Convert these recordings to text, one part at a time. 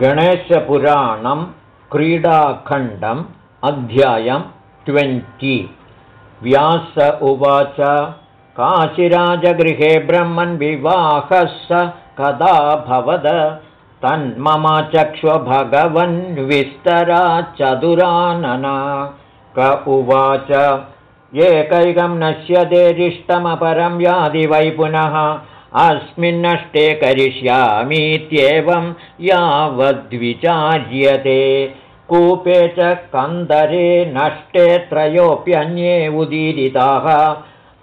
गणेशपुराणं क्रीडाखण्डम् अध्यायं ट्वेण्टि। व्यास उवाच काशिराजगृहे ब्रह्मन् विवाहः स कदा भवद? तन्मम चक्ष्वभगवन्विस्तरा चतुरानना। क उवाच एकैकं नश्यतेरिष्टमपरं यादि वै पुनः अस्मिन्नष्टे करिष्यामीत्येवं यावद्विचार्यते। कूपे च कन्दरे नष्टे त्रयोऽप्यन्ये उदीरिताः।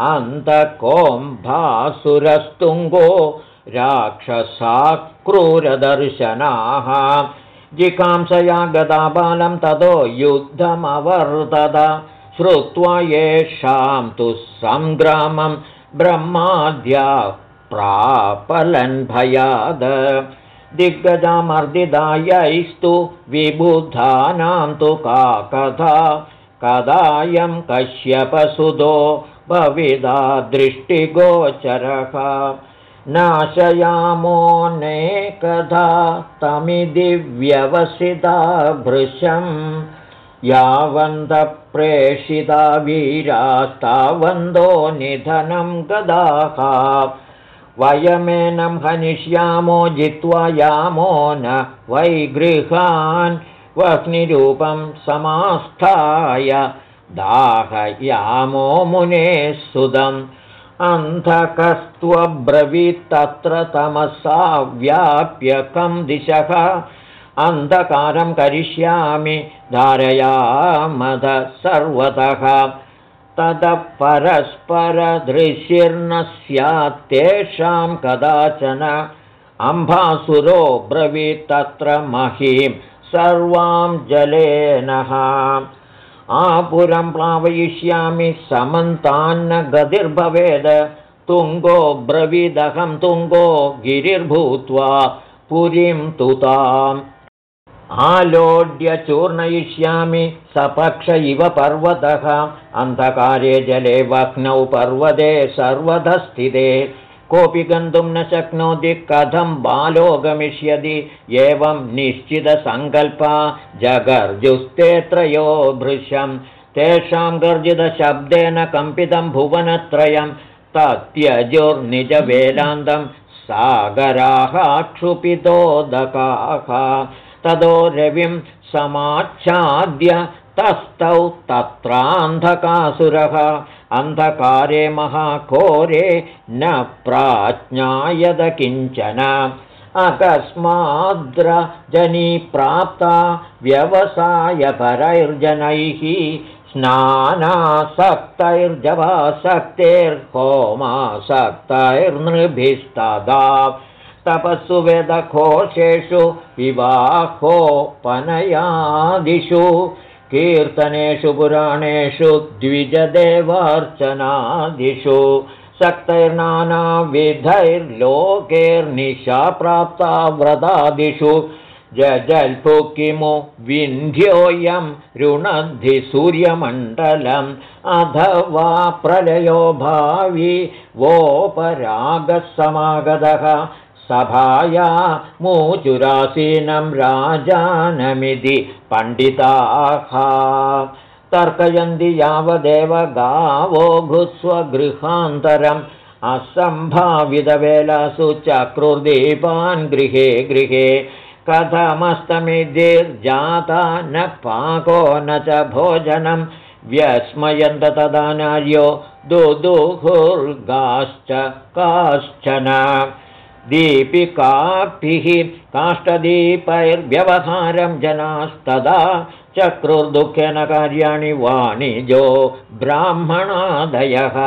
अन्तकोम्भासुरस्तुङ्गो राक्षसाक्रूरदर्शनाः। जिकांसया गदा बालं ततो युद्धमवर्तत श्रुत्वा येषां तु सङ्ग्रामं ब्रह्माद्या प्रापलन्भयाद दिग्गजामर्दिदायैस्तु विबुधानां तु का कथा? कदायं कश्यपसुदो भविदा दृष्टिगोचरः। नाशयामोऽनेकधा तमिति व्यवसिता भृशम्। यावन्तप्रेषिता वीरास्तावन्दो निधनं गदाः वयमेनं हनिष्यामो जित्वा यामो न वैगृहान् वह्निरूपं समास्थाय दाहयामो मुने सुदम्। अन्धकस्त्वब्रवीत्तत्र तमसा व्याप्यकं दिशः। अन्धकारं करिष्यामि धारयामध सर्वतः ततः परस्परदृशिर्न स्यात्तेषां कदाचन अम्भासुरो ब्रवीत्तत्र महीं सर्वां जलेनः आपुरं प्लावयिष्यामि समन्तान्न गतिर्भवेद तुङ्गो ब्रवीदहं तुङ्गो गिरिर्भूत्वा पुरीं तुताम् आलोड्य चूर्णयिष्यामि सपक्ष इव पर्वतः। अन्धकारे जले वह्नौ पर्वते सर्वधस्थिते कोऽपि गन्तुं न शक्नोति कथं बालो गमिष्यति एवं निश्चितसङ्कल्पा जगर्जुस्ते त्रयो भृशं तेषां गर्जितशब्देन कम्पितं भुवनत्रयं तत्यजुर्निजवेदान्तं सागराः क्षुपितोदकाः ततो रविं समाच्छाद्य तस्थौ तत्रान्धकासुरः। अन्धकारे महाघोरे न प्राज्ञायद किञ्चन। अकस्माद्रजनी प्राप्ता व्यवसायपरैर्जनैः स्नानासक्तैर्जवासक्तेर्होमासक्तैर्नृभिस्तदा तपस्सु वेदघोषेषु विवाहोपनयादिषु। कीर्तनेषु पुराणेषु द्विजदेवार्चनादिषु। सक्तैर्नानाविधैर्लोकेर्निशा प्राप्ता व्रतादिषु जजल्पु किमु विन्ध्योऽयं रुणद्धि सूर्यमण्डलम्। अथवा प्रलयो भावि वोपरागः समागतः सभाया मूचुरासीनं राजानमिति पण्डिताः। तर्कयन्ति यावदेव गावो भूस्वगृहान्तरम् असम्भावितवेलासु चक्रुर्दीपान् गृहे गृहे। कथमस्तमिधिर्जाता न पाको न च भोजनं। व्यस्मयन्त तदा नार्यो दुदुहुर्गाश्च काश्चन दीपिकाभिः काष्ठदीपैर्व्यवहारं जनास्तदा चक्रुर्दुःखेन कार्याणि वाणिजो ब्राह्मणादयः।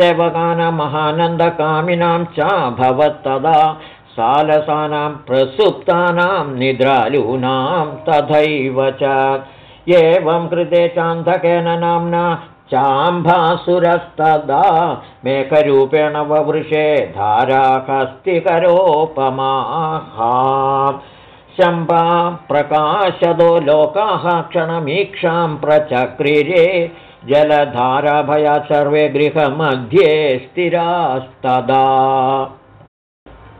सेवकानां चाभवत्तदा सालसानां प्रसुप्तानां निद्रालूनां तथैव च। एवं कृते चान्धकेन नाम्ना चाम्भासुरस्तदा मेघरूपेण ववृषे धाराकस्तिकरोपमाः शम्भा प्रकाशदो लोकाः क्षणमीक्षां प्रचक्रिरे जलधाराभया सर्वे गृहमध्ये स्थिरास्तदा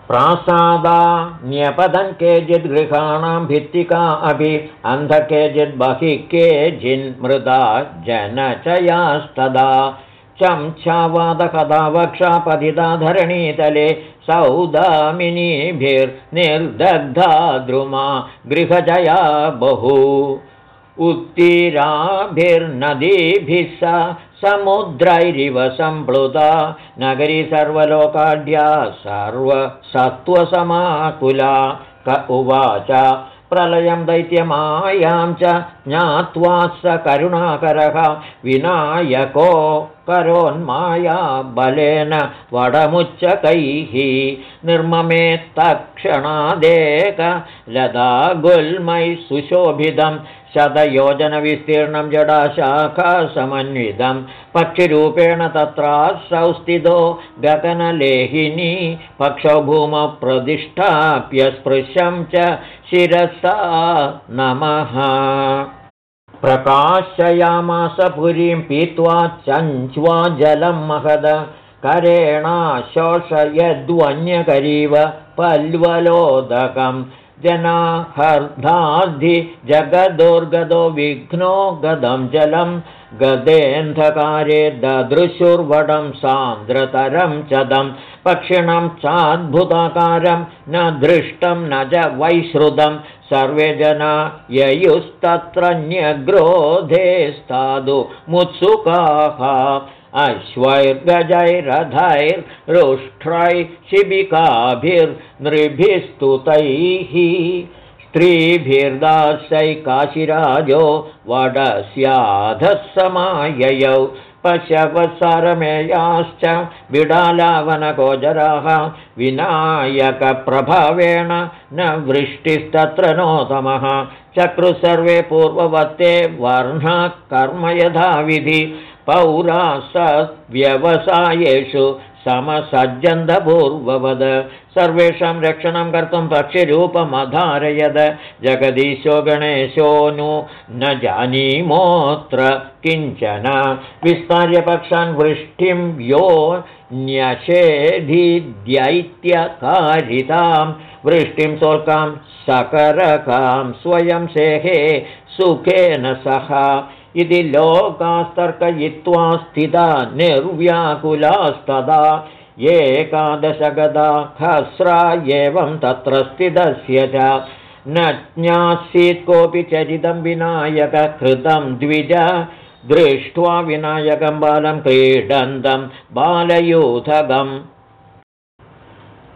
प्रासादा न्यपदन् केचिद्गृहाणां भित्तिका अपि अन्ध केचिद् बहिः केचिन्मृदा जनचयास्तदा। चंच्छावादकदावक्षापतिता धरणीतले सौदामिनीभिर्निर्दग्धा द्रुमा गृहजया बहु। उत्तीराभिर्नदीभिः सा समुद्रैरिव सम्प्लुता नगरी सर्वलोकाढ्या सर्वसत्त्वसमाकुला। क उवाच प्रलयं दैत्यमायां च ज्ञात्वा स करुणाकरः। विनायको करोन्माया बलेन वडमुच्चकैः निर्ममे तत्क्षणादेक लता गुल्मैः सुशोभितम् शतयोजनविस्तीर्णं जडाशाखासमन्वितं पक्षिरूपेण तत्रासौ स्थितो गगनलेहिनी पक्षौ भूमौ प्रतिष्ठाप्य स्पृश्यं च शिरसा नमः प्रकाशयामास पुरीं पीत्वा चञ्च्वा जलं महद। करेणाशोषयद्वन्यकरीव पल्वलोदकम् जनाहर्धाद्धि जगदोर्गदो विघ्नो गदं जलं गदेऽन्धकारे ददृशुर्वडं सान्द्रतरं चदं पक्षिणं चाद्भुताकारं न दृष्टं न च वैश्रुतं। सर्वे जना ययुस्तत्र न्यग्रोधेस्तादु मुत्सुकाः अश्वैर्गजैरथैर्रुष्ट्रै शिबिकाभिर्नृभिस्तुतैः। स्त्रीभिर्दास्यैकाशिराजो वडस्याधः समाययौ पशवसरमेयाश्च बिडालावनगोचराः विनायकप्रभावेण न वृष्टिस्तत्र नोतमः। चक्रु सर्वे पूर्ववत्ते वर्णः कर्म यथाविधि पौरा व्यवसायेषु समसज्जन्तपूर्ववद सर्वेषां रक्षणं कर्तुं पक्षिरूपमधारयद। जगदीशो गणेशो नु न जानीमोऽत्र किञ्चन। विस्तार्य पक्षान् वृष्टिं यो न्यषेधिद्यैत्यकारितां। वृष्टिं सोल्कां सकरकां स्वयं सेहे सुखेन सह इति लोकास्तर्कयित्वा स्थिता निर्व्याकुलास्तदा एकादशगदा खस्रा एवं तत्र स्थितस्य च न ज्ञासीत् कोऽपि चरितं विनायककृतं द्विज दृष्ट्वा विनायकं बालं क्रीडन्तं बालयूथगम्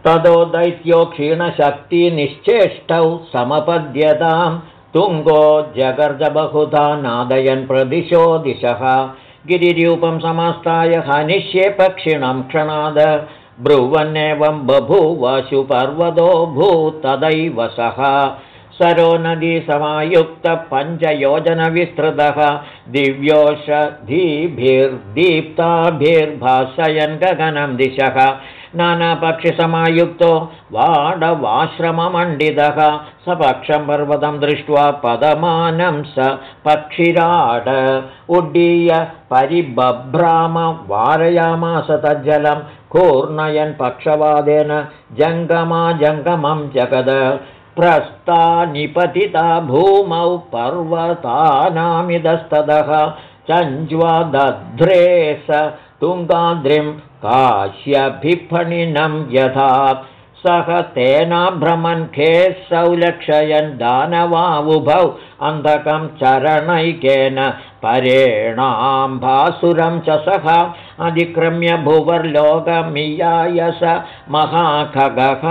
ततो दैत्यो क्षीणशक्तिनिश्चेष्टौ समपद्यताम् तुङ्गो जगर्जबहुधा नादयन् प्रदिशो दिशः। गिरिरूपं समास्ताय हनिष्ये पक्षिणं क्षणाद। ब्रुवन्नेवं बभूवशुपर्वतो भूतदैव सः सरो नदीसमायुक्तपञ्चयोजनविस्तृतः दिव्योषधीभिर्दीप्ताभिर्भाषयन् गगनं दिशः नानापक्षिसमायुक्तो वाडवाश्रममण्डितः स पक्षं पर्वतं दृष्ट्वा पदमानं स पक्षिराड उड्डीय परिबभ्राम वारयामास तज्जलं कूर्णयन् पक्षवादेन जङ्गमाजङ्गमं जगद। प्रस्ता निपतिता भूमौ पर्वतानामिदस्तदः चञ्ज्वादध्रे स तुङ्गाद्रिं काश्यभिफणिनं यथा सः तेनाभ्रमन् खेः सौलक्षयन् दानवावुभौ अन्धकं चरणैकेन परेणाम्भासुरं च सः अधिक्रम्य भुवर्लोकमियाय स महाखगः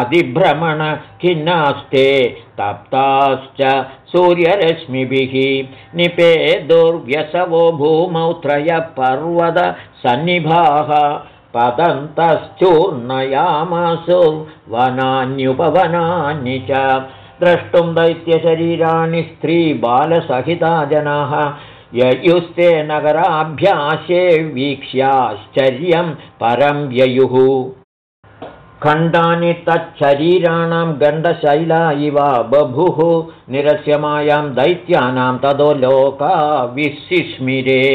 अधिभ्रमण खिन्नास्ते तप्ताश्च सूर्यरश्मिभिः निपे दुर्व्यसवो भूमौ त्रयपर्वतसन्निभाः पतन्तश्चूर्णयामासु वनान्युपवनानि च द्रष्टुं दैत्यशरीराणि स्त्रीबालसहिता जनाः। ययुस्ते नगराभ्यासे वीक्ष्याश्चर्यं परं ययुः खण्डानि तच्छरीराणां गण्डशैला इव बभुः निरस्यमायां दैत्यानां ततो लोका विशिष्मिरे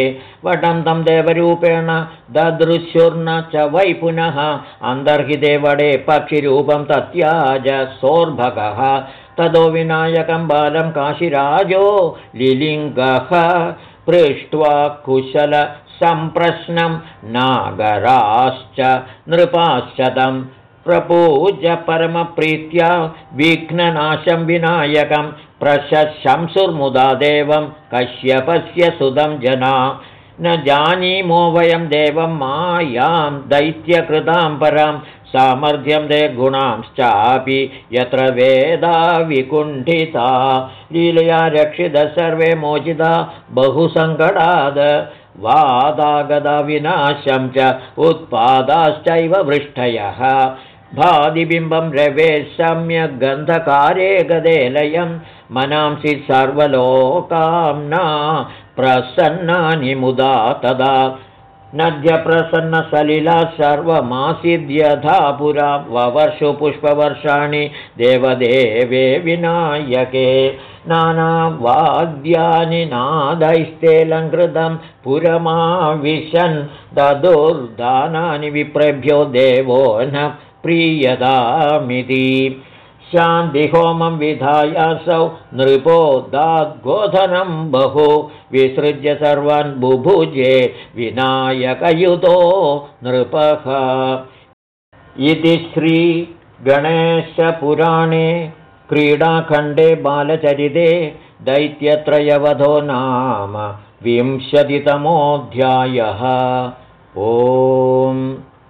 वटन्तं देवरूपेण ददृश्युर्न च वै पुनः अन्तर्हिते वडे पक्षिरूपं तत्याज सोर्भगः। ततो विनायकं बालं काशिराजो लिलिङ्गः। पृष्ट्वा कुशलसम्प्रश्नं नागराश्च नृपाश्च तं प्रपूज्य परमप्रीत्या विघ्ननाशं विनायकं प्रशंसुर्मुदा देवं कश्यपस्य सुदं जना। न जानीमो वयं देवं मायां दैत्यकृतां परां सामर्थ्यं ते गुणांश्चापि यत्र वेदा विकुण्ठिता। लीलया रक्षितः सर्वे मोचिता बहुसङ्कटाद् वादागदविनाशं च उत्पादाश्चैव वृष्टयः भादिबिम्बं रवे सम्यग्गन्धकारे गदेलयं मनांसि सर्वलोकाम्ना प्रसन्नानि मुदा तदा नद्यप्रसन्नसलिला सर्वमासीद्यथा पुरा ववर्षु पुष्पवर्षाणि देवदेवे विनायके नानावाद्यानि नादैस्तेलङ्कृतं पुरमाविशन् ददुर्दानानि विप्रेभ्यो देवो न प्रीयतामिति शान्तिहोमं विधायासौ नृपो दाद्गोधनं बहु। विसृज्य सर्वान् बुभुजे विनायकयुतो नृपः। इति श्रीगणेशपुराणे क्रीडाखण्डे बालचरिते दैत्यत्रयवधो नाम विंशतितमोऽध्यायः। ओम्